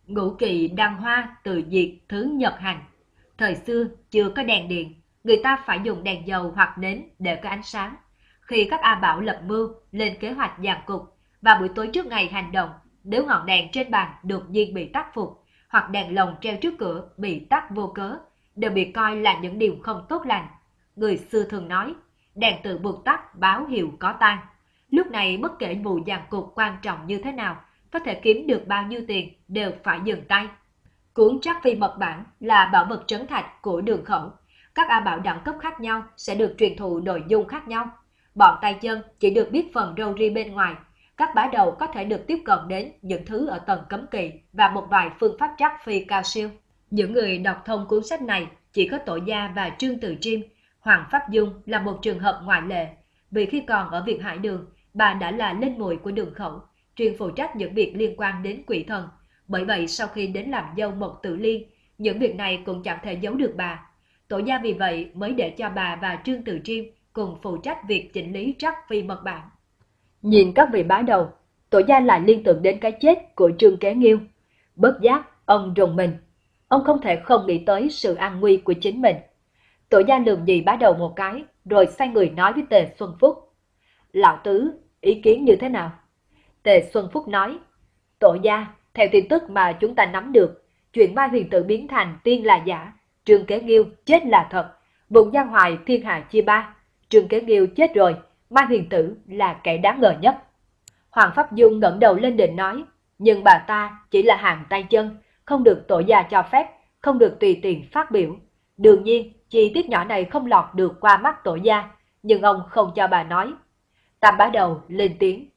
Ngũ kỳ đăng hoa từ diệt thứ nhật hành. Thời xưa chưa có đèn điện, người ta phải dùng đèn dầu hoặc nến để có ánh sáng. Khi các A Bảo lập mưu lên kế hoạch dàn cục và buổi tối trước ngày hành động, nếu ngọn đèn trên bàn đột nhiên bị tắt phục hoặc đèn lồng treo trước cửa bị tắt vô cớ, đều bị coi là những điều không tốt lành. Người xưa thường nói, đèn tự buộc tắt báo hiệu có tan. Lúc này bất kể vụ dàn cục quan trọng như thế nào, có thể kiếm được bao nhiêu tiền đều phải dừng tay. Cuốn trắc phi mật bản là bảo vật trấn thạch của đường khẩu. Các A bảo đẳng cấp khác nhau sẽ được truyền thụ nội dung khác nhau. Bọn tay chân chỉ được biết phần râu ri bên ngoài. Các bá đầu có thể được tiếp cận đến những thứ ở tầng cấm kỵ và một vài phương pháp trắc phi cao siêu. Những người đọc thông cuốn sách này chỉ có tổ gia và trương tự chim. Hoàng Pháp Dung là một trường hợp ngoại lệ. Vì khi còn ở Việt Hải Đường, bà đã là linh mùi của đường khẩu, truyền phụ trách những việc liên quan đến quỷ thần. Bởi vậy sau khi đến làm dâu Mộc Tử Liên, những việc này cũng chẳng thể giấu được bà. Tổ gia vì vậy mới để cho bà và Trương từ Chiêm cùng phụ trách việc chỉnh lý trắc phi mật bản. Nhìn các vị bá đầu, tổ gia lại liên tưởng đến cái chết của Trương Kế Nghiêu. Bất giác, ông rùng mình. Ông không thể không nghĩ tới sự an nguy của chính mình. Tổ gia lường gì bá đầu một cái, rồi xoay người nói với Tề Xuân Phúc. Lão Tứ, ý kiến như thế nào? Tề Xuân Phúc nói, Tổ gia, theo tin tức mà chúng ta nắm được, chuyện Mai Huyền Tử biến thành tiên là giả, Trương Kế Nghiêu chết là thật, vùng giang hoài thiên hạ chia ba, Trương Kế Nghiêu chết rồi, Mai Huyền Tử là kẻ đáng ngờ nhất. Hoàng Pháp Dung ngẩng đầu lên định nói, nhưng bà ta chỉ là hàng tay chân, không được tổ gia cho phép, không được tùy tiện phát biểu. Đương nhiên, chi tiết nhỏ này không lọt được qua mắt tổ gia, nhưng ông không cho bà nói. Tam bá đầu lên tiếng.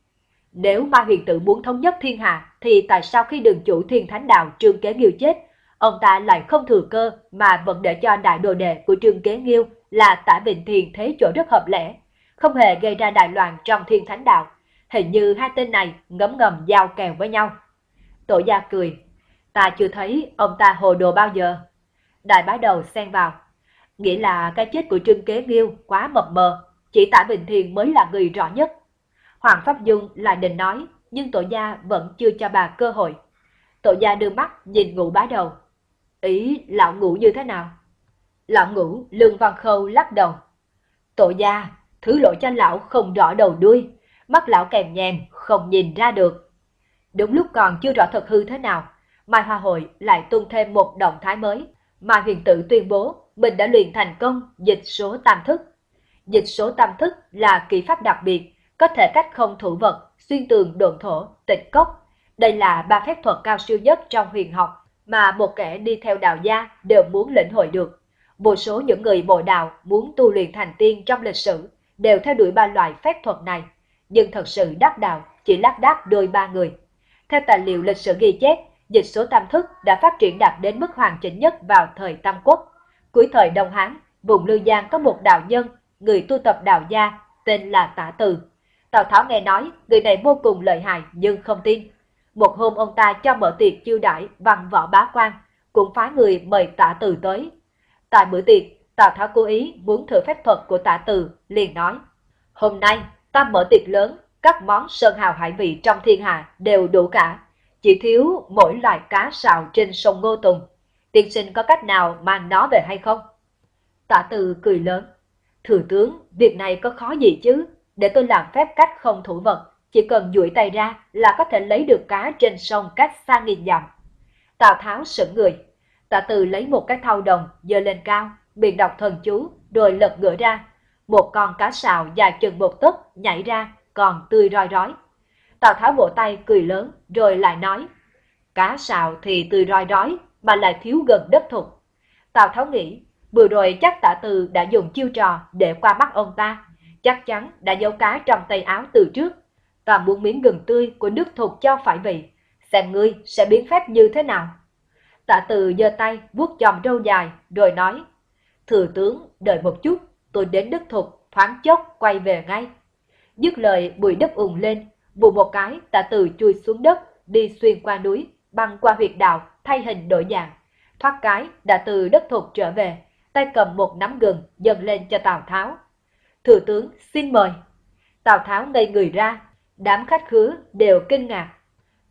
Nếu Ma Huyền Tử muốn thống nhất thiên hạ, thì tại sao khi đường chủ thiên thánh đạo Trương Kế Nghiêu chết, ông ta lại không thừa cơ mà vẫn để cho đại đồ đệ của Trương Kế Nghiêu là Tả Bình Thiền thế chỗ rất hợp lẽ, không hề gây ra đại loạn trong thiên thánh đạo. Hình như hai tên này ngấm ngầm giao kèo với nhau. Tổ gia cười, ta chưa thấy ông ta hồ đồ bao giờ. Đại bá đầu xen vào, nghĩa là cái chết của Trương Kế Nghiêu quá mập mờ, chỉ Tả Bình Thiền mới là người rõ nhất. Hoàng Pháp Dung lại định nói, nhưng tổ gia vẫn chưa cho bà cơ hội. Tổ gia đưa mắt nhìn ngụ bá đầu. Ý lão ngũ như thế nào? Lão ngũ lương văn khâu lắc đầu. Tổ gia, thứ lỗi cho lão không rõ đầu đuôi, mắt lão kèm nhèm không nhìn ra được. Đúng lúc còn chưa rõ thật hư thế nào, Mai Hoa Hội lại tung thêm một động thái mới. Mai huyền tử tuyên bố mình đã luyện thành công dịch số tam thức. Dịch số tam thức là kỹ pháp đặc biệt, có thể cách không thủ vật, xuyên tường độn thổ, tịch cốc. Đây là ba phép thuật cao siêu nhất trong huyền học mà một kẻ đi theo đạo gia đều muốn lĩnh hội được. Vô số những người bội đạo muốn tu luyện thành tiên trong lịch sử đều theo đuổi ba loại phép thuật này, nhưng thật sự đắc đạo chỉ lác đác đôi ba người. Theo tài liệu lịch sử ghi chép, dịch số tam thức đã phát triển đạt đến mức hoàn chỉnh nhất vào thời Tam Quốc. Cuối thời Đông Hán, vùng lưu Giang có một đạo nhân, người tu tập đạo gia, tên là Tả Từ. Tào Tháo nghe nói người này vô cùng lợi hại nhưng không tin. Một hôm ông ta cho mở tiệc chiêu đãi bằng võ bá quan, cũng phái người mời Tả Từ tới. Tại bữa tiệc, Tào Tháo cố ý muốn thử phép thuật của Tả Từ, liền nói: "Hôm nay ta mở tiệc lớn, các món sơn hào hải vị trong thiên hạ đều đủ cả, chỉ thiếu mỗi loại cá sào trên sông Ngô Tùng. Tiên sinh có cách nào mang nó về hay không? Tạ từ cười lớn. Thừa tướng, việc này có khó gì chứ? Để tôi làm phép cách không thủ vật, chỉ cần duỗi tay ra là có thể lấy được cá trên sông cách xa nghìn dặm. Tào Tháo sững người. Tạ từ lấy một cái thau đồng giơ lên cao, miệng đọc thần chú, rồi lật ngửa ra. Một con cá sào dài chừng một tấc nhảy ra, còn tươi roi rói. Tào Tháo vỗ tay cười lớn, rồi lại nói, cá sào thì tươi roi rói, mà lại thiếu gần đất thục. Tào Tháo nghĩ, vừa rồi chắc tạ từ đã dùng chiêu trò để qua mắt ông ta, chắc chắn đã giấu cá trong tay áo từ trước. Ta muốn miếng gừng tươi của nước thục cho phải vị, xem ngươi sẽ biến phép như thế nào. Tạ từ giơ tay vuốt chòm râu dài, rồi nói, Thừa tướng, đợi một chút, tôi đến đức thục, thoáng chốc quay về ngay. Dứt lời bụi đất ùn lên, vụ một cái tạ từ chui xuống đất, đi xuyên qua núi, băng qua huyệt đạo, thay hình đổi dạng. Thoát cái đã từ đất thục trở về, tay cầm một nắm gừng dâng lên cho Tào Tháo. Thừa tướng xin mời. Tào Tháo ngây người ra, đám khách khứa đều kinh ngạc.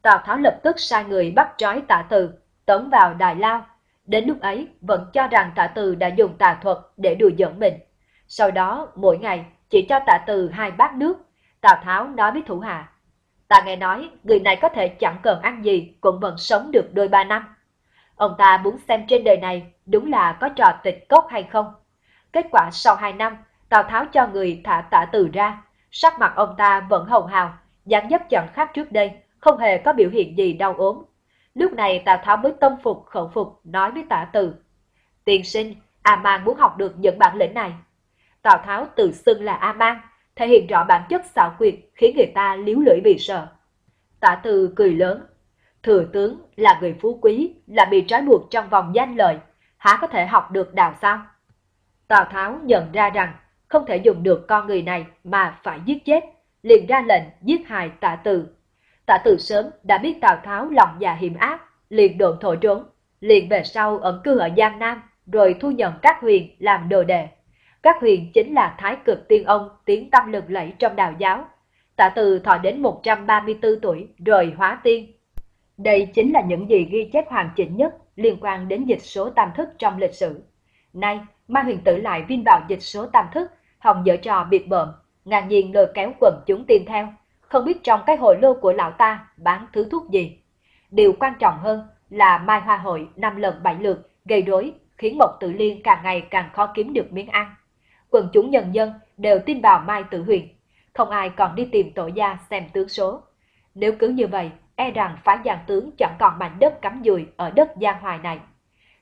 Tào Tháo lập tức sai người bắt trói tạ từ, tống vào đài lao. Đến lúc ấy vẫn cho rằng tạ từ đã dùng tà thuật để đùa giỡn mình. Sau đó mỗi ngày chỉ cho tạ từ hai bát nước. Tào Tháo nói với thủ hạ, Ta nghe nói người này có thể chẳng cần ăn gì cũng vẫn sống được đôi ba năm. Ông ta muốn xem trên đời này đúng là có trò tịch cốc hay không. Kết quả sau hai năm, Tào Tháo cho người thả tạ từ ra. Sắc mặt ông ta vẫn hồng hào, dáng dấp chẳng khác trước đây, không hề có biểu hiện gì đau ốm. Lúc này Tào Tháo mới tâm phục khẩu phục nói với tạ từ. Tiền sinh, A Mang muốn học được những bản lĩnh này. Tào Tháo tự xưng là A Mang, thể hiện rõ bản chất xảo quyệt khiến người ta liếu lưỡi vì sợ. Tạ Từ cười lớn, thừa tướng là người phú quý, là bị trói buộc trong vòng danh lợi, há có thể học được đào sao? Tào Tháo nhận ra rằng không thể dùng được con người này mà phải giết chết, liền ra lệnh giết hại Tạ Từ. Tạ Từ sớm đã biết Tào Tháo lòng dạ hiểm ác, liền độn thổ trốn, liền về sau ẩn cư ở Giang Nam, rồi thu nhận các huyền làm đồ đệ. Các huyền chính là thái cực tiên ông tiếng tâm lực lẫy trong đạo giáo. Tạ từ thọ đến 134 tuổi rồi hóa tiên. Đây chính là những gì ghi chép hoàn chỉnh nhất liên quan đến dịch số tam thức trong lịch sử. Nay, mai huyền tử lại vin vào dịch số tam thức, hòng dở trò biệt bợm, ngang nhiên lôi kéo quần chúng tìm theo, không biết trong cái hồi lô của lão ta bán thứ thuốc gì. Điều quan trọng hơn là Mai Hoa Hội năm lần bảy lượt gây rối khiến Mộc Tử Liên càng ngày càng khó kiếm được miếng ăn quần chúng nhân dân đều tin vào Mai Tử Huyền. Không ai còn đi tìm tổ gia xem tướng số. Nếu cứ như vậy, e rằng phái giang tướng chẳng còn mảnh đất cắm dùi ở đất giang hoài này.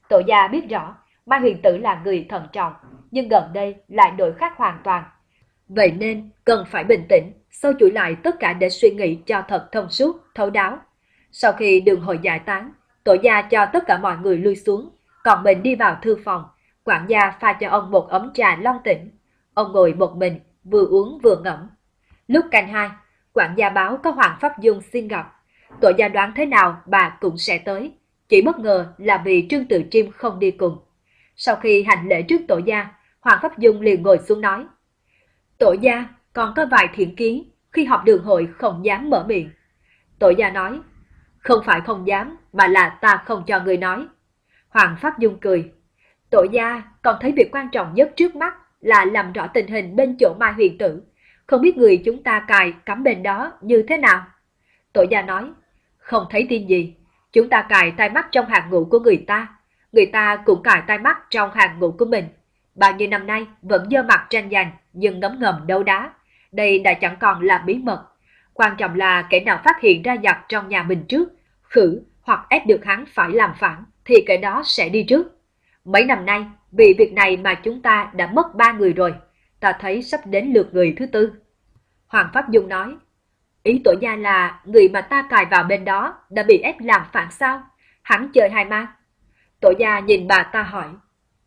Tổ gia biết rõ, Mai Huyền Tử là người thận trọng, nhưng gần đây lại đổi khác hoàn toàn. Vậy nên, cần phải bình tĩnh, sâu chuỗi lại tất cả để suy nghĩ cho thật thông suốt, thấu đáo. Sau khi đường hội giải tán, tổ gia cho tất cả mọi người lui xuống, còn mình đi vào thư phòng, Quản gia pha cho ông một ấm trà long tỉnh. Ông ngồi một mình, vừa uống vừa ngẫm. Lúc canh hai, quản gia báo có Hoàng Pháp Dung xin gặp. Tổ gia đoán thế nào bà cũng sẽ tới. Chỉ bất ngờ là vì Trương Tự Chiêm không đi cùng. Sau khi hành lễ trước tổ gia, Hoàng Pháp Dung liền ngồi xuống nói. Tổ gia còn có vài thiện kiến, khi họp đường hội không dám mở miệng. Tổ gia nói, không phải không dám, mà là ta không cho người nói. Hoàng Pháp Dung cười, Tổ gia còn thấy việc quan trọng nhất trước mắt là làm rõ tình hình bên chỗ Mai huyền tử. Không biết người chúng ta cài cắm bên đó như thế nào? Tổ gia nói, Không thấy tin gì, chúng ta cài tai mắt trong hàng ngũ của người ta, người ta cũng cài tai mắt trong hàng ngũ của mình. Bao nhiêu năm nay vẫn dơ mặt tranh giành nhưng ngấm ngầm đấu đá. Đây đã chẳng còn là bí mật. Quan trọng là kẻ nào phát hiện ra giặc trong nhà mình trước, khử hoặc ép được hắn phải làm phản thì kẻ đó sẽ đi trước. Mấy năm nay, vì việc này mà chúng ta đã mất ba người rồi, ta thấy sắp đến lượt người thứ tư. Hoàng Pháp Dung nói, ý tổ gia là người mà ta cài vào bên đó đã bị ép làm phản sao? Hắn chơi hai mang. Tổ gia nhìn bà ta hỏi,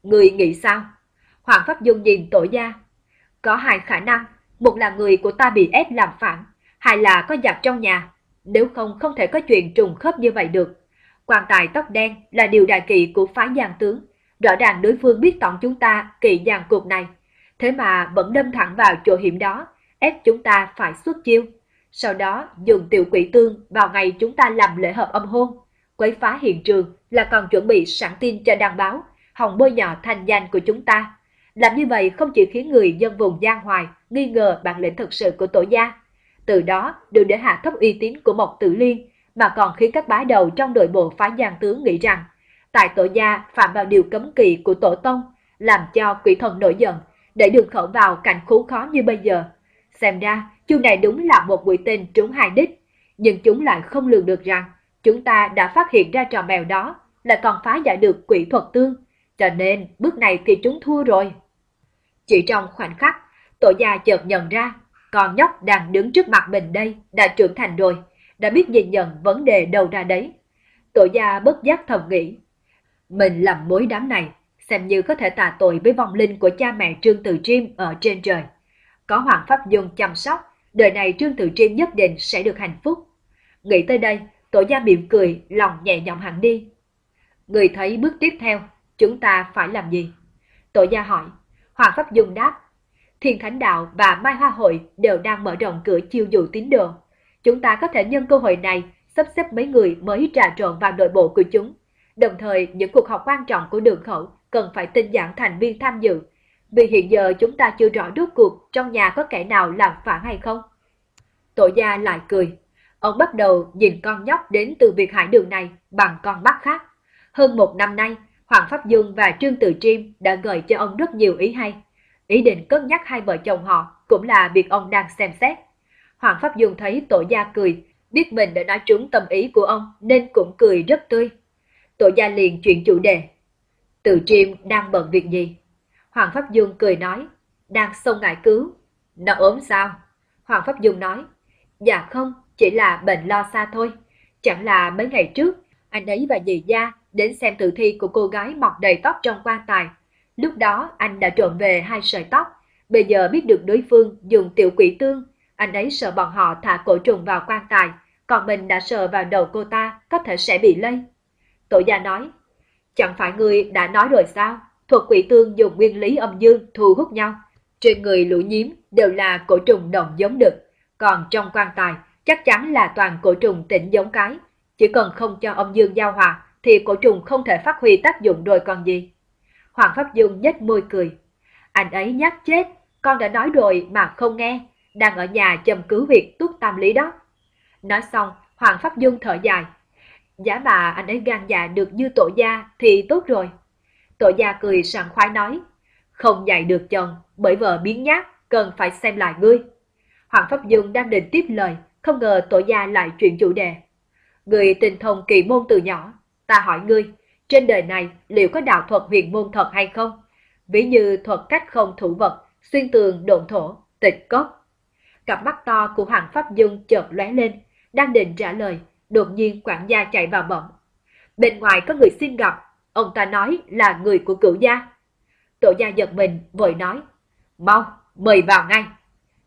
người nghĩ sao? Hoàng Pháp Dung nhìn tổ gia. Có hai khả năng, một là người của ta bị ép làm phản, hai là có giặc trong nhà. Nếu không, không thể có chuyện trùng khớp như vậy được. Quan tài tóc đen là điều đại kỵ của phái giang tướng. Rõ ràng đối phương biết tổng chúng ta kỵ giang cuộc này. Thế mà vẫn đâm thẳng vào chỗ hiểm đó, ép chúng ta phải xuất chiêu. Sau đó dùng tiểu quỷ tương vào ngày chúng ta làm lễ hợp âm hôn. Quấy phá hiện trường là còn chuẩn bị sẵn tin cho đăng báo, hòng bôi nhọ thành danh của chúng ta. Làm như vậy không chỉ khiến người dân vùng Giang Hoài nghi ngờ bản lĩnh thực sự của tổ gia, từ đó đều để hạ thấp uy tín của Mộc Tử Liên, mà còn khiến các bá đầu trong đội bộ phái giang tướng nghĩ rằng tại tổ gia phạm vào điều cấm kỵ của tổ tông, làm cho quỷ thần nổi giận, để đường khẩu vào cảnh khốn khó như bây giờ. Xem ra, chương này đúng là một mũi tên trúng hai đích, nhưng chúng lại không lường được rằng chúng ta đã phát hiện ra trò mèo đó, là còn phá giải được quỷ thuật tương, cho nên bước này thì chúng thua rồi. Chỉ trong khoảnh khắc, tổ gia chợt nhận ra, con nhóc đang đứng trước mặt mình đây đã trưởng thành rồi, đã biết nhìn nhận vấn đề đầu ra đấy. Tổ gia bất giác thầm nghĩ, mình làm mối đám này, xem như có thể tạ tội với vong linh của cha mẹ Trương Từ chiêm ở trên trời. Có Hoàng Pháp Dung chăm sóc, đời này Trương Từ chiêm nhất định sẽ được hạnh phúc. Nghĩ tới đây, tổ gia mỉm cười, lòng nhẹ nhõm hẳn đi. Người thấy bước tiếp theo, chúng ta phải làm gì? Tổ gia hỏi, Hoàng Pháp Dung đáp, Thiên Thánh Đạo và Mai Hoa Hội đều đang mở rộng cửa chiêu dụ tín đồ. Chúng ta có thể nhân cơ hội này sắp xếp mấy người mới trà trộn vào nội bộ của chúng. Đồng thời, những cuộc họp quan trọng của đường khẩu cần phải tinh giản thành viên tham dự. Vì hiện giờ chúng ta chưa rõ rốt cuộc trong nhà có kẻ nào làm phản hay không. Tổ gia lại cười. Ông bắt đầu nhìn con nhóc đến từ việc hải đường này bằng con mắt khác. Hơn một năm nay, Hoàng Pháp Dương và Trương Từ Triêm đã gợi cho ông rất nhiều ý hay. Ý định cân nhắc hai vợ chồng họ cũng là việc ông đang xem xét. Hoàng Pháp Dương thấy tổ gia cười, biết mình đã nói trúng tâm ý của ông nên cũng cười rất tươi. Tổ gia liền chuyển chủ đề. Từ Triêm đang bận việc gì? Hoàng Pháp Dương cười nói, đang sông ngại cứu. Nó ốm sao? Hoàng Pháp Dương nói, dạ không, chỉ là bệnh lo xa thôi. Chẳng là mấy ngày trước, anh ấy và dì gia đến xem tử thi của cô gái mọc đầy tóc trong quan tài. Lúc đó anh đã trộm về hai sợi tóc, bây giờ biết được đối phương dùng tiểu quỷ tương, anh ấy sợ bọn họ thả cổ trùng vào quan tài, còn mình đã sờ vào đầu cô ta có thể sẽ bị lây. Tổ gia nói, chẳng phải người đã nói rồi sao, thuật quỷ tương dùng nguyên lý âm dương thu hút nhau. Trên người lũ nhiễm đều là cổ trùng đồng giống đực, còn trong quan tài chắc chắn là toàn cổ trùng tỉnh giống cái. Chỉ cần không cho âm dương giao hòa thì cổ trùng không thể phát huy tác dụng rồi còn gì. Hoàng Pháp dương nhếch môi cười. Anh ấy nhắc chết, con đã nói rồi mà không nghe, đang ở nhà chầm cứu việc túc tam lý đó. Nói xong, Hoàng Pháp dương thở dài. Giả mà anh ấy gan dạ được như tổ gia thì tốt rồi. Tổ gia cười sảng khoái nói, không dạy được chồng bởi vợ biến nhát, cần phải xem lại ngươi. Hoàng Pháp dương đang định tiếp lời, không ngờ tổ gia lại chuyển chủ đề. Người tình thông kỳ môn từ nhỏ, ta hỏi ngươi, trên đời này liệu có đạo thuật huyền môn thật hay không? Ví như thuật cách không thủ vật, xuyên tường độn thổ, tịch cốc. Cặp mắt to của Hoàng Pháp Dung chợt lóe lên, đang định trả lời, đột nhiên quản gia chạy vào bẩm. Bên ngoài có người xin gặp, ông ta nói là người của cửu gia. Tổ gia giật mình, vội nói, mau, mời vào ngay.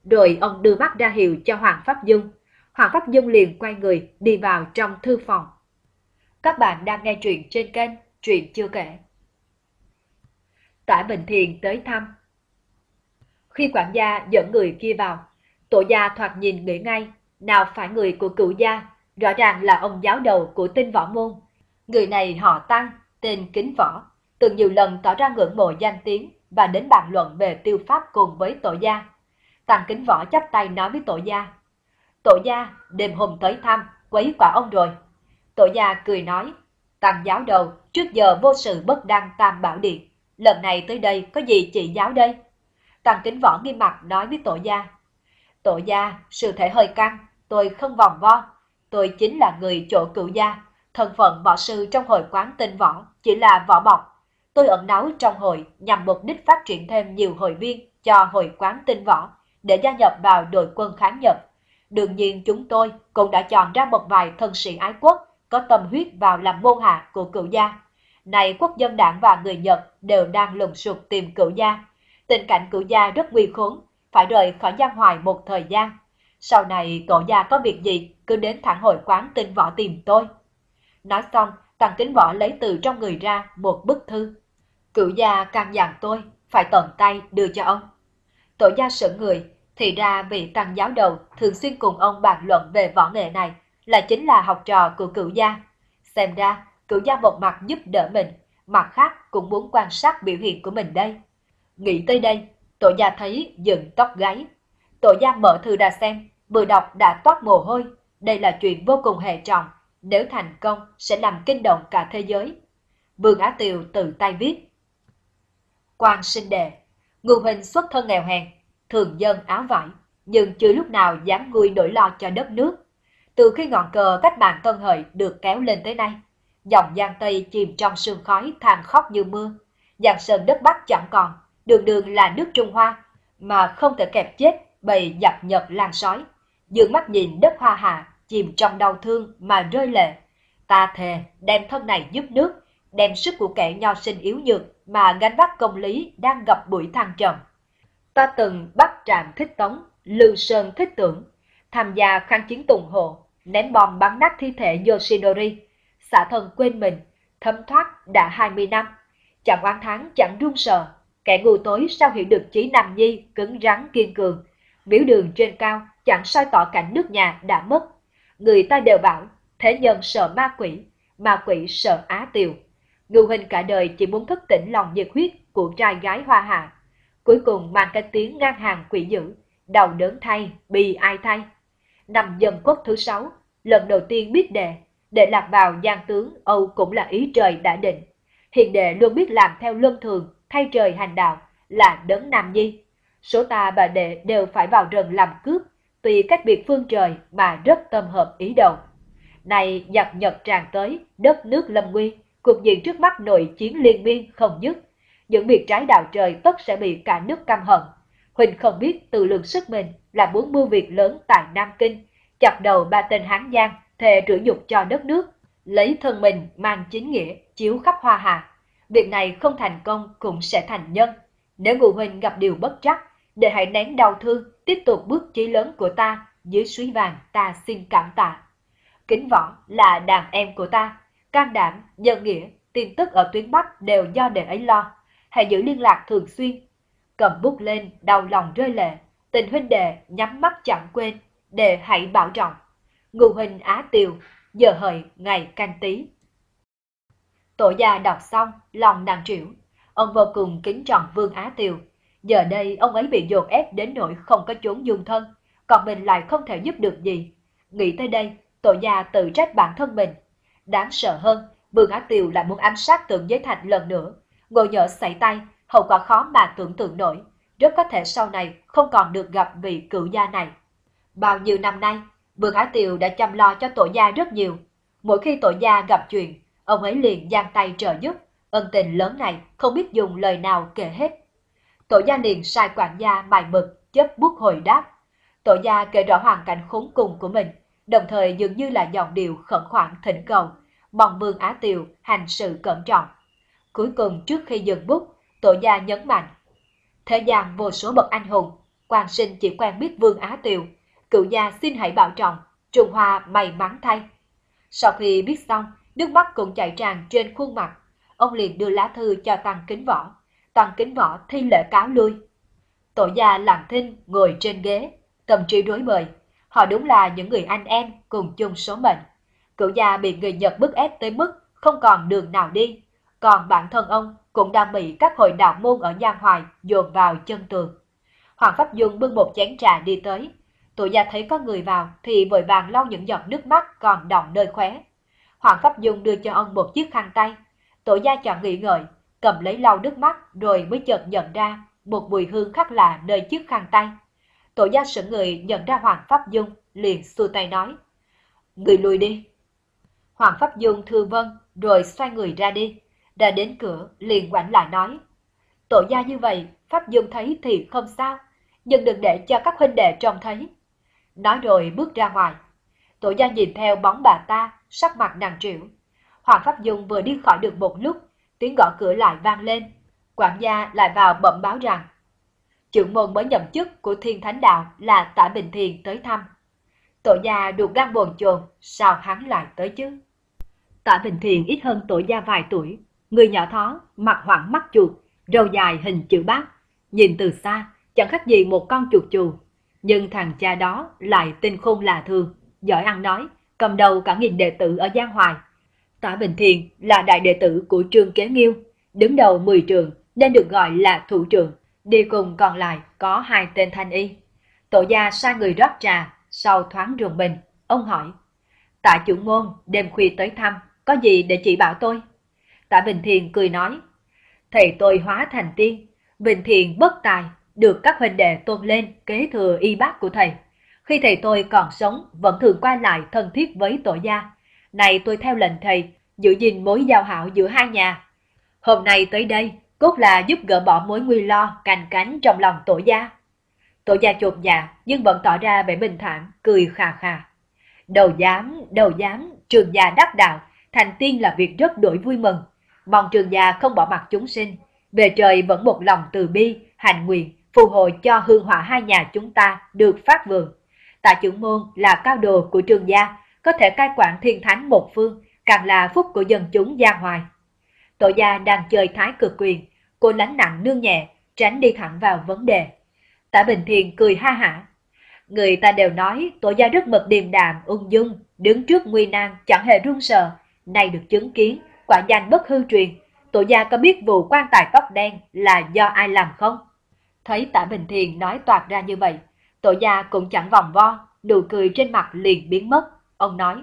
Rồi ông đưa mắt ra hiệu cho Hoàng Pháp Dung. Hoàng Pháp Dung liền quay người đi vào trong thư phòng. Các bạn đang nghe truyện trên kênh Truyện Chưa Kể. Tả Bình Thiền tới thăm. Khi quản gia dẫn người kia vào, tổ gia thoạt nhìn nghĩ ngay, nào phải người của cựu gia, rõ ràng là ông giáo đầu của tinh võ môn. Người này họ Tăng, tên Kính Võ, từng nhiều lần tỏ ra ngưỡng mộ danh tiếng và đến bàn luận về tiêu pháp cùng với tổ gia. Tăng Kính Võ chắp tay nói với tổ gia. Tổ gia, đêm hôm tới thăm, quấy quả ông rồi. Tổ gia cười nói, tăng giáo đầu, trước giờ vô sự bất đăng tam bảo điện. Lần này tới đây có gì chỉ giáo đây? Tăng kính võ nghiêm mặt nói với tổ gia. Tổ gia, sự thể hơi căng, tôi không vòng vo. Tôi chính là người chỗ cựu gia. Thân phận võ sư trong hội quán tinh võ chỉ là võ bọc. Tôi ẩn náu trong hội nhằm mục đích phát triển thêm nhiều hội viên cho hội quán tinh võ để gia nhập vào đội quân kháng Nhật. Đương nhiên chúng tôi cũng đã chọn ra một vài thân sĩ ái quốc có tâm huyết vào làm môn hạ của cựu gia. Này quốc dân đảng và người Nhật đều đang lùng sục tìm cựu gia. Tình cảnh cựu gia rất nguy khốn, phải rời khỏi giang hoài một thời gian. Sau này tổ gia có việc gì cứ đến thẳng hội quán tinh võ tìm tôi. Nói xong, Tăng Kính Võ lấy từ trong người ra một bức thư. Cựu gia căn dặn tôi phải tận tay đưa cho ông. Tổ gia sợ người, thì ra vị tăng giáo đầu thường xuyên cùng ông bàn luận về võ nghệ này là chính là học trò của cựu gia. Xem ra, cựu gia một mặt giúp đỡ mình, mặt khác cũng muốn quan sát biểu hiện của mình đây. Nghĩ tới đây, tổ gia thấy dựng tóc gáy. Tổ gia mở thư ra xem, vừa đọc đã toát mồ hôi. Đây là chuyện vô cùng hệ trọng, nếu thành công sẽ làm kinh động cả thế giới. Vương Á Tiều tự tay viết. Quan sinh đệ, ngưu hình xuất thân nghèo hèn, thường dân áo vải, nhưng chưa lúc nào dám nguôi nỗi lo cho đất nước. Từ khi ngọn cờ cách mạng Tân Hợi được kéo lên tới nay, dòng Giang Tây chìm trong sương khói than khóc như mưa. Giang Sơn đất Bắc chẳng còn, đường đường là nước Trung Hoa, mà không thể kẹp chết bầy giặc Nhật lan sói. Dương mắt nhìn đất Hoa Hạ chìm trong đau thương mà rơi lệ. Ta thề đem thân này giúp nước, đem sức của kẻ nho sinh yếu nhược mà gánh vác công lý đang gặp bụi thăng trầm. Ta từng bắt trạm thích tống, lưu sơn thích tưởng, tham gia kháng chiến tùng hộ, ném bom bắn nát thi thể Yoshinori, xả thân quên mình, thấm thoát đã 20 năm, chẳng oán tháng chẳng run sợ, kẻ ngu tối sao hiểu được chí Nam Nhi cứng rắn kiên cường, miếu đường trên cao chẳng soi tỏ cảnh nước nhà đã mất. Người ta đều bảo, thế nhân sợ ma quỷ, ma quỷ sợ á tiều. Ngưu hình cả đời chỉ muốn thức tỉnh lòng nhiệt huyết của trai gái hoa hạ. Cuối cùng mang cái tiếng ngang hàng quỷ dữ, đau đớn thay, bi ai thay. Năm dân quốc thứ sáu, lần đầu tiên biết đề, để lạc vào gian tướng Âu cũng là ý trời đã định. hiện đệ luôn biết làm theo luân thường, thay trời hành đạo, là đấng Nam Nhi. Số ta và đệ đều phải vào rừng làm cướp, tùy cách biệt phương trời mà rất tâm hợp ý đầu. Này giặc Nhật tràn tới, đất nước lâm nguy, cuộc diện trước mắt nội chiến liên miên không dứt. Những việc trái đạo trời tất sẽ bị cả nước căm hận. Huỳnh không biết tự lượng sức mình là muốn mưu việc lớn tại Nam Kinh, chặt đầu ba tên Hán Giang, thề rửa nhục cho đất nước, lấy thân mình mang chính nghĩa, chiếu khắp hoa hạ. Việc này không thành công cũng sẽ thành nhân. Nếu ngụ Huỳnh gặp điều bất trắc, để hãy nén đau thương, tiếp tục bước chí lớn của ta, dưới suối vàng ta xin cảm tạ. Kính võ là đàn em của ta, can đảm, nhân nghĩa, tin tức ở tuyến Bắc đều do đệ ấy lo. Hãy giữ liên lạc thường xuyên. Cầm bút lên, đau lòng rơi lệ, tình huynh đệ nhắm mắt chẳng quên, đệ hãy bảo trọng. Ngụ huynh Á Tiều, giờ hợi ngày canh tí. Tổ gia đọc xong, lòng nàng triểu. Ông vô cùng kính trọng Vương Á Tiều. Giờ đây ông ấy bị dồn ép đến nỗi không có chốn dung thân, còn mình lại không thể giúp được gì. Nghĩ tới đây, tổ gia tự trách bản thân mình. Đáng sợ hơn, Vương Á Tiều lại muốn ám sát tượng giới thạch lần nữa. Ngồi nhỡ xảy tay, hậu quả khó mà tưởng tượng nổi. Rất có thể sau này không còn được gặp vị cựu gia này. Bao nhiêu năm nay, Vương Á Tiều đã chăm lo cho tổ gia rất nhiều. Mỗi khi tổ gia gặp chuyện, ông ấy liền giang tay trợ giúp. Ân tình lớn này không biết dùng lời nào kể hết. Tổ gia liền sai quản gia mài mực, chấp bút hồi đáp. Tổ gia kể rõ hoàn cảnh khốn cùng của mình, đồng thời dường như là giọng điệu khẩn khoản thỉnh cầu, mong Vương Á Tiều hành sự cẩn trọng. Cuối cùng trước khi dừng bút, tổ gia nhấn mạnh. Thế gian vô số bậc anh hùng, quan sinh chỉ quen biết Vương Á Tiều, cựu gia xin hãy bảo trọng, Trung Hoa may mắn thay. Sau khi biết xong, nước mắt cũng chảy tràn trên khuôn mặt, ông liền đưa lá thư cho Tăng Kính Võ. Tăng Kính Võ thi lễ cáo lui. Tổ gia lặng thinh ngồi trên ghế, tâm trí rối bời. Họ đúng là những người anh em cùng chung số mệnh. Cựu gia bị người Nhật bức ép tới mức không còn đường nào đi. Còn bản thân ông cũng đang bị các hội đạo môn ở Giang Hoài dồn vào chân tường. Hoàng Pháp Dung bưng một chén trà đi tới. tụi gia thấy có người vào thì vội vàng lau những giọt nước mắt còn đọng nơi khóe. Hoàng Pháp Dung đưa cho ông một chiếc khăn tay. Tổ gia chọn nghĩ ngợi, cầm lấy lau nước mắt rồi mới chợt nhận ra một mùi hương khác lạ nơi chiếc khăn tay. Tổ gia sững người nhận ra Hoàng Pháp Dung, liền xua tay nói. Người lùi đi. Hoàng Pháp Dung thư vân, rồi xoay người ra đi. Đã đến cửa, liền quảnh lại nói. Tổ gia như vậy, Pháp dương thấy thì không sao, nhưng đừng để cho các huynh đệ trông thấy. Nói rồi bước ra ngoài. Tổ gia nhìn theo bóng bà ta, sắc mặt nàng trĩu. Hoàng Pháp Dung vừa đi khỏi được một lúc, tiếng gõ cửa lại vang lên. Quản gia lại vào bẩm báo rằng, trưởng môn mới nhậm chức của Thiên Thánh Đạo là Tả Bình Thiền tới thăm. Tổ gia đục gan bồn chồn, sao hắn lại tới chứ? Tả Bình Thiền ít hơn tổ gia vài tuổi, người nhỏ thó, mặt hoảng mắt chuột, râu dài hình chữ bát, nhìn từ xa chẳng khác gì một con chuột chù. Nhưng thằng cha đó lại tinh khôn là thường, giỏi ăn nói, cầm đầu cả nghìn đệ tử ở Giang Hoài. Tả Bình Thiền là đại đệ tử của Trương Kế Nghiêu, đứng đầu 10 trường nên được gọi là thủ trưởng, đi cùng còn lại có hai tên thanh y. Tổ gia sai người rót trà, sau thoáng rùng mình, ông hỏi, Tạ chủ môn đêm khuya tới thăm, có gì để chỉ bảo tôi? Tạ Bình Thiền cười nói, thầy tôi hóa thành tiên, Bình Thiền bất tài, được các huynh đệ tôn lên kế thừa y bác của thầy. Khi thầy tôi còn sống, vẫn thường qua lại thân thiết với tổ gia. Này tôi theo lệnh thầy, giữ gìn mối giao hảo giữa hai nhà. Hôm nay tới đây, cốt là giúp gỡ bỏ mối nguy lo, cành cánh trong lòng tổ gia. Tổ gia chột dạ, nhưng vẫn tỏ ra vẻ bình thản, cười khà khà. Đầu dám, đầu dám, trường gia đắc đạo, thành tiên là việc rất đổi vui mừng. Mong trường gia không bỏ mặt chúng sinh, về trời vẫn một lòng từ bi, hành nguyện, phù hộ cho hương hỏa hai nhà chúng ta được phát vượng. Tạ trưởng môn là cao đồ của trường gia, có thể cai quản thiên thánh một phương, càng là phúc của dân chúng gia hoài. Tổ gia đang chơi thái cực quyền, cô lánh nặng nương nhẹ, tránh đi thẳng vào vấn đề. Tạ Bình Thiền cười ha hả. Người ta đều nói tổ gia rất mực điềm đạm, ung dung, đứng trước nguy nan chẳng hề run sợ. Nay được chứng kiến, quả danh bất hư truyền. Tổ gia có biết vụ quan tài tóc đen là do ai làm không? Thấy tả Bình Thiền nói toạt ra như vậy, tổ gia cũng chẳng vòng vo, nụ cười trên mặt liền biến mất. Ông nói,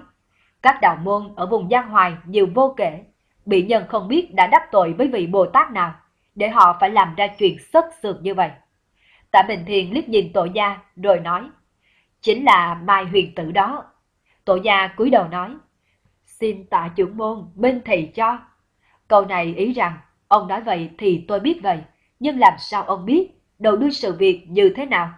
các đạo môn ở vùng Giang Hoài nhiều vô kể, bị nhân không biết đã đắc tội với vị Bồ Tát nào, để họ phải làm ra chuyện sất sượt như vậy. Tạ Bình Thiền liếc nhìn tổ gia rồi nói, chính là Mai Huyền Tử đó. Tổ gia cúi đầu nói, xin tạ trưởng môn minh thị cho. Câu này ý rằng, ông nói vậy thì tôi biết vậy, nhưng làm sao ông biết đầu đuôi sự việc như thế nào?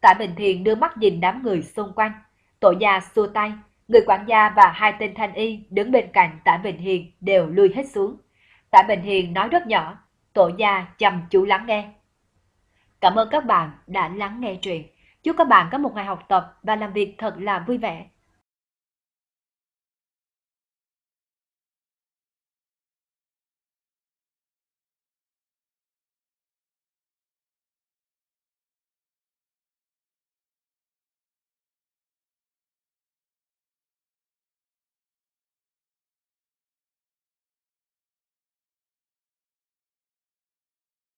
Tạ Bình Thiền đưa mắt nhìn đám người xung quanh, tổ gia xua tay, người quản gia và hai tên thanh y đứng bên cạnh Tạ Bình Hiền đều lui hết xuống. Tạ Bình Hiền nói rất nhỏ, tổ gia chăm chú lắng nghe. Cảm ơn các bạn đã lắng nghe truyện. Chúc các bạn có một ngày học tập và làm việc thật là vui vẻ.